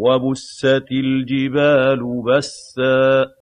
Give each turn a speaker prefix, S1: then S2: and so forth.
S1: وَبُسَّتِ الْجِبَالُ بَسًّا